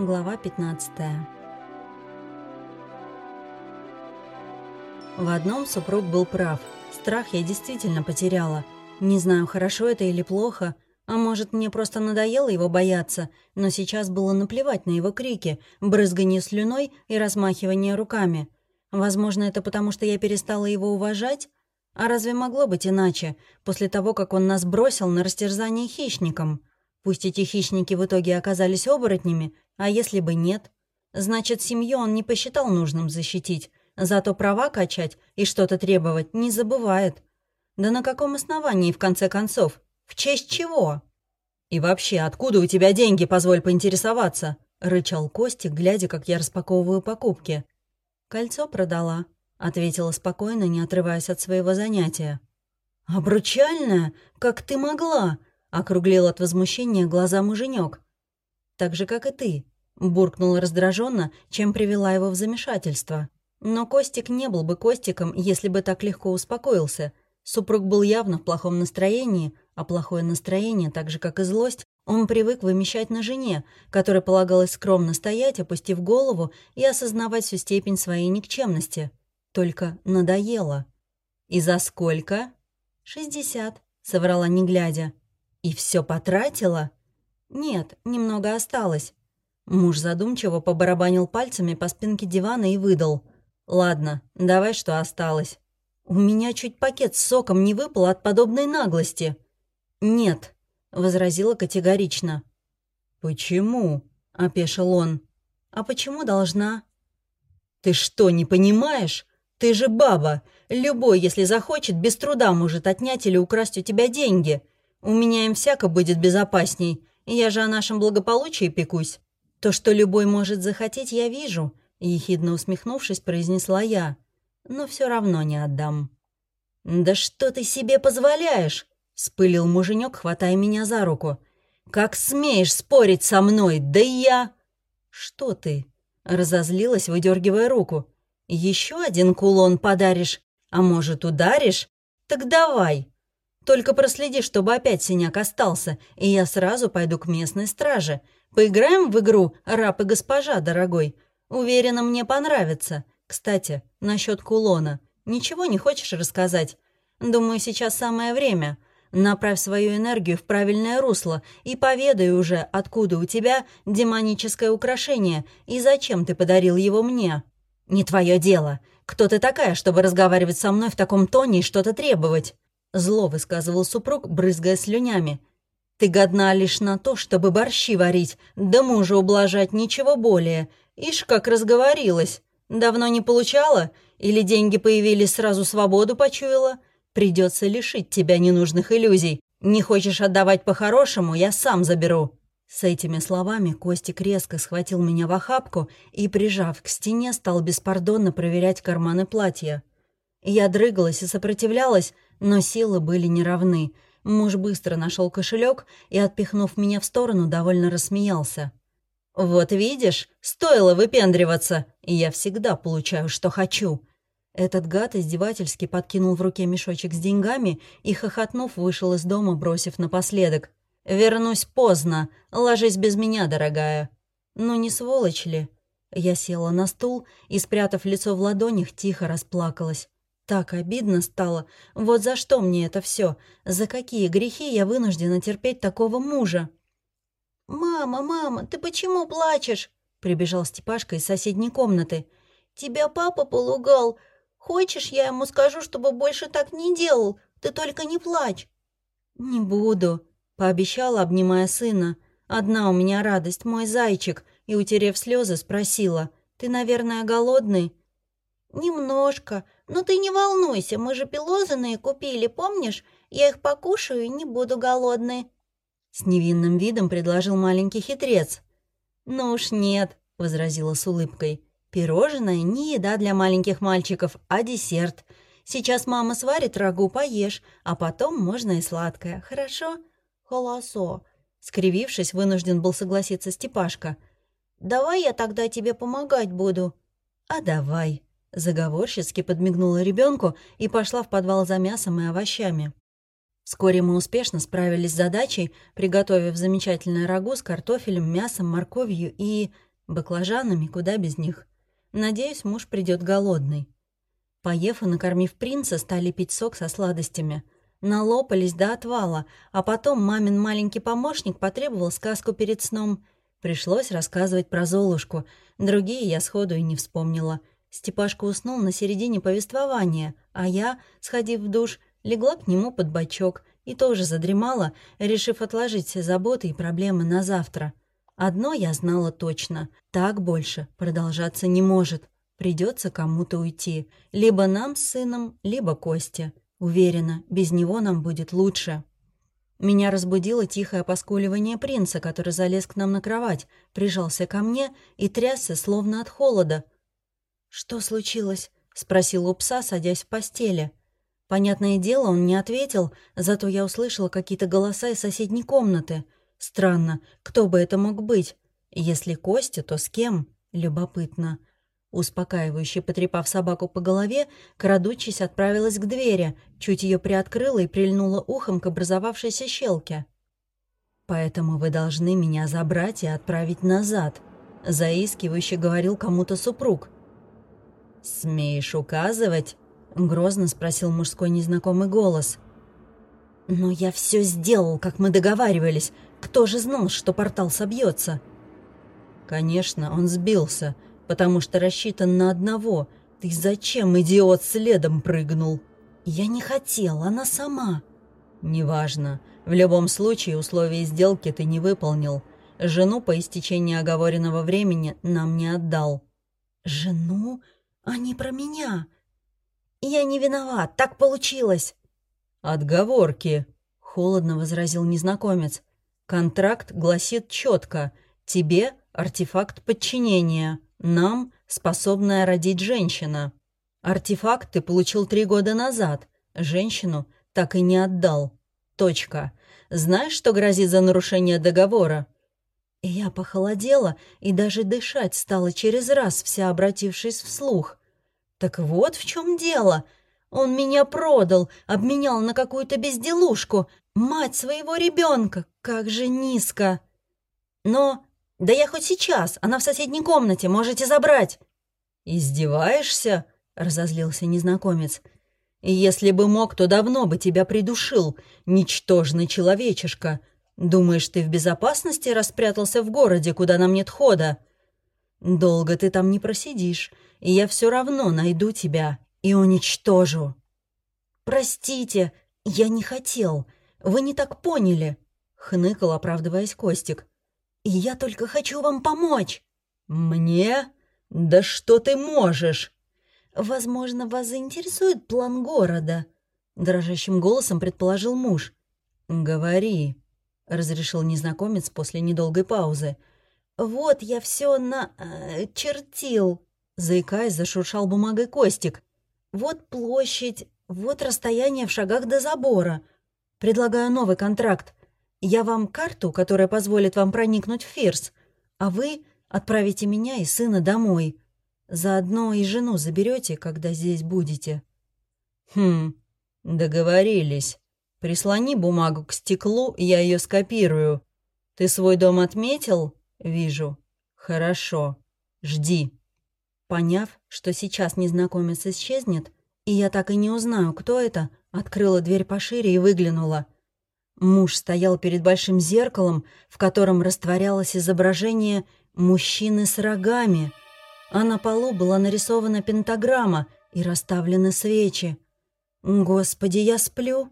Глава 15 В одном супруг был прав. Страх я действительно потеряла. Не знаю, хорошо это или плохо, а может, мне просто надоело его бояться, но сейчас было наплевать на его крики, брызганье слюной и размахивание руками. Возможно, это потому, что я перестала его уважать? А разве могло быть иначе, после того, как он нас бросил на растерзание хищникам? Пусть эти хищники в итоге оказались оборотнями, а если бы нет? Значит, семью он не посчитал нужным защитить, зато права качать и что-то требовать не забывает. Да на каком основании, в конце концов? В честь чего? «И вообще, откуда у тебя деньги, позволь поинтересоваться?» — рычал Костик, глядя, как я распаковываю покупки. «Кольцо продала», — ответила спокойно, не отрываясь от своего занятия. «Обручальное? Как ты могла?» — округлил от возмущения глаза муженек. «Так же, как и ты», — буркнула раздраженно, чем привела его в замешательство. Но Костик не был бы Костиком, если бы так легко успокоился. Супруг был явно в плохом настроении, а плохое настроение, так же как и злость, он привык вымещать на жене, которой полагалось скромно стоять, опустив голову и осознавать всю степень своей никчемности. Только надоело. «И за сколько?» «Шестьдесят», — соврала не глядя. «И все потратила?» «Нет, немного осталось». Муж задумчиво побарабанил пальцами по спинке дивана и выдал. «Ладно, давай, что осталось». У меня чуть пакет с соком не выпал от подобной наглости. «Нет», — возразила категорично. «Почему?» — опешил он. «А почему должна?» «Ты что, не понимаешь? Ты же баба. Любой, если захочет, без труда может отнять или украсть у тебя деньги. У меня им всяко будет безопасней. Я же о нашем благополучии пекусь. То, что любой может захотеть, я вижу», — ехидно усмехнувшись, произнесла я но все равно не отдам». «Да что ты себе позволяешь?» — спылил муженек, хватая меня за руку. «Как смеешь спорить со мной? Да я...» «Что ты?» — разозлилась, выдергивая руку. «Еще один кулон подаришь? А может, ударишь? Так давай!» Только проследи, чтобы опять синяк остался, и я сразу пойду к местной страже. Поиграем в игру «Раб и госпожа», дорогой. Уверена, мне понравится. Кстати, насчет кулона. Ничего не хочешь рассказать? Думаю, сейчас самое время. Направь свою энергию в правильное русло и поведай уже, откуда у тебя демоническое украшение и зачем ты подарил его мне. Не твое дело. Кто ты такая, чтобы разговаривать со мной в таком тоне и что-то требовать? Зло высказывал супруг, брызгая слюнями. Ты годна лишь на то, чтобы борщи варить, да мужа ублажать, ничего более. Ишь, как разговорилась. Давно не получала? Или деньги появились, сразу свободу почуяла? Придется лишить тебя ненужных иллюзий. Не хочешь отдавать по-хорошему, я сам заберу». С этими словами Костик резко схватил меня в охапку и, прижав к стене, стал беспардонно проверять карманы платья. Я дрыгалась и сопротивлялась, но силы были неравны. Муж быстро нашел кошелек и, отпихнув меня в сторону, довольно рассмеялся. «Вот видишь, стоило выпендриваться, и я всегда получаю, что хочу». Этот гад издевательски подкинул в руке мешочек с деньгами и, хохотнув, вышел из дома, бросив напоследок. «Вернусь поздно. Ложись без меня, дорогая». «Ну не сволочь ли?» Я села на стул и, спрятав лицо в ладонях, тихо расплакалась. Так обидно стало. Вот за что мне это все? За какие грехи я вынуждена терпеть такого мужа? «Мама, мама, ты почему плачешь?» — прибежал Степашка из соседней комнаты. «Тебя папа полугал. Хочешь, я ему скажу, чтобы больше так не делал? Ты только не плачь». «Не буду», — пообещала, обнимая сына. «Одна у меня радость, мой зайчик», и, утерев слезы, спросила. «Ты, наверное, голодный?» «Немножко. Но ты не волнуйся, мы же пилозанные купили, помнишь? Я их покушаю и не буду голодной». С невинным видом предложил маленький хитрец. «Ну уж нет», — возразила с улыбкой. «Пирожное не еда для маленьких мальчиков, а десерт. Сейчас мама сварит рагу, поешь, а потом можно и сладкое, хорошо?» «Холосо», — скривившись, вынужден был согласиться Степашка. «Давай я тогда тебе помогать буду». «А давай», — заговорщицки подмигнула ребенку и пошла в подвал за мясом и овощами. Вскоре мы успешно справились с задачей, приготовив замечательное рагу с картофелем, мясом, морковью и... Баклажанами куда без них. Надеюсь, муж придет голодный. Поев и накормив принца, стали пить сок со сладостями. Налопались до отвала, а потом мамин маленький помощник потребовал сказку перед сном. Пришлось рассказывать про Золушку. Другие я сходу и не вспомнила. Степашка уснул на середине повествования, а я, сходив в душ, легла к нему под бочок и тоже задремала, решив отложить все заботы и проблемы на завтра. Одно я знала точно — так больше продолжаться не может. Придется кому-то уйти. Либо нам с сыном, либо Косте. Уверена, без него нам будет лучше. Меня разбудило тихое поскуливание принца, который залез к нам на кровать, прижался ко мне и трясся, словно от холода. «Что случилось?» — спросил у пса, садясь в постели. Понятное дело, он не ответил, зато я услышала какие-то голоса из соседней комнаты. Странно, кто бы это мог быть? Если Костя, то с кем? Любопытно. Успокаивающе потрепав собаку по голове, крадучись отправилась к двери, чуть ее приоткрыла и прильнула ухом к образовавшейся щелке. «Поэтому вы должны меня забрать и отправить назад», — заискивающе говорил кому-то супруг. «Смеешь указывать?» — грозно спросил мужской незнакомый голос. «Но я все сделал, как мы договаривались. Кто же знал, что портал собьется?» «Конечно, он сбился», — потому что рассчитан на одного. Ты зачем, идиот, следом прыгнул?» «Я не хотел, она сама». «Неважно. В любом случае условия сделки ты не выполнил. Жену по истечении оговоренного времени нам не отдал». «Жену? Не про меня?» «Я не виноват, так получилось». «Отговорки», — холодно возразил незнакомец. «Контракт гласит четко. Тебе артефакт подчинения. Нам способная родить женщина. Артефакт ты получил три года назад. Женщину так и не отдал. Точка. Знаешь, что грозит за нарушение договора?» Я похолодела и даже дышать стала через раз, вся обратившись вслух. «Так вот в чем дело. Он меня продал, обменял на какую-то безделушку. Мать своего ребенка, как же низко!» «Но «Да я хоть сейчас, она в соседней комнате, можете забрать». «Издеваешься?» — разозлился незнакомец. «Если бы мог, то давно бы тебя придушил, ничтожный человечишка. Думаешь, ты в безопасности распрятался в городе, куда нам нет хода? Долго ты там не просидишь, и я все равно найду тебя и уничтожу». «Простите, я не хотел. Вы не так поняли», — хныкал, оправдываясь Костик. Я только хочу вам помочь». «Мне? Да что ты можешь?» «Возможно, вас заинтересует план города», — дрожащим голосом предположил муж. «Говори», — разрешил незнакомец после недолгой паузы. «Вот я все на... Э, чертил», — заикаясь, зашуршал бумагой Костик. «Вот площадь, вот расстояние в шагах до забора. Предлагаю новый контракт. Я вам карту, которая позволит вам проникнуть в Фирс, а вы отправите меня и сына домой. Заодно и жену заберете, когда здесь будете». «Хм, договорились. Прислони бумагу к стеклу, я ее скопирую. Ты свой дом отметил? Вижу. Хорошо. Жди». Поняв, что сейчас незнакомец исчезнет, и я так и не узнаю, кто это, открыла дверь пошире и выглянула — Муж стоял перед большим зеркалом, в котором растворялось изображение мужчины с рогами, а на полу была нарисована пентаграмма и расставлены свечи. «Господи, я сплю?»